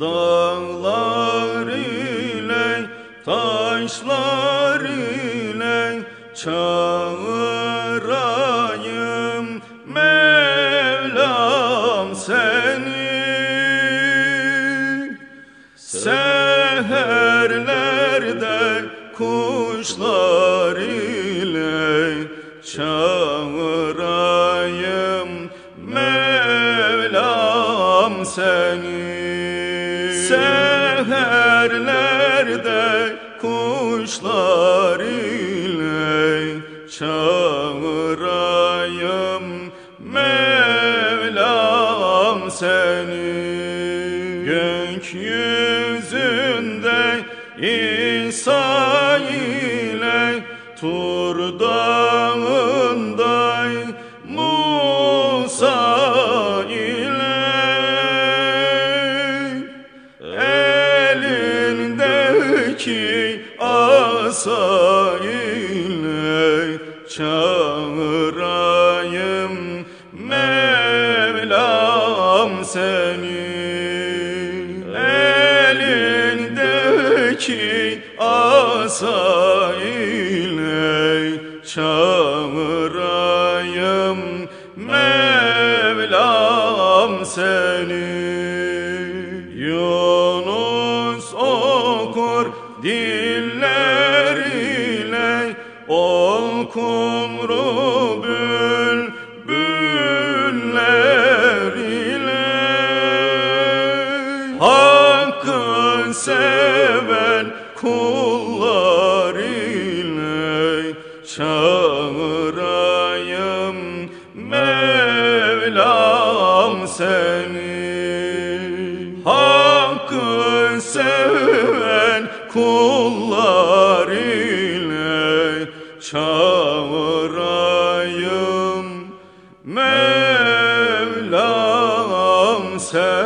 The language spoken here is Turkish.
Dağlar ile taşlar ile çağırayım Mevlam seni. Seherlerde kuşlar ile çağırayım Mevlam seni Seherlerde kuşlar ile çağırayım Mevlam seni. Gökyüzünde İsa ile Tur dağında elindeki asa ile çağırayım Mevlam seni. Elindeki asa ile çağırayım Mevlam seni kumru bülbüller ile. Hakkı seven kullar ile çağırayım Mevlam seni. Hakkı seven kullar ile çağırayım Mevlam seni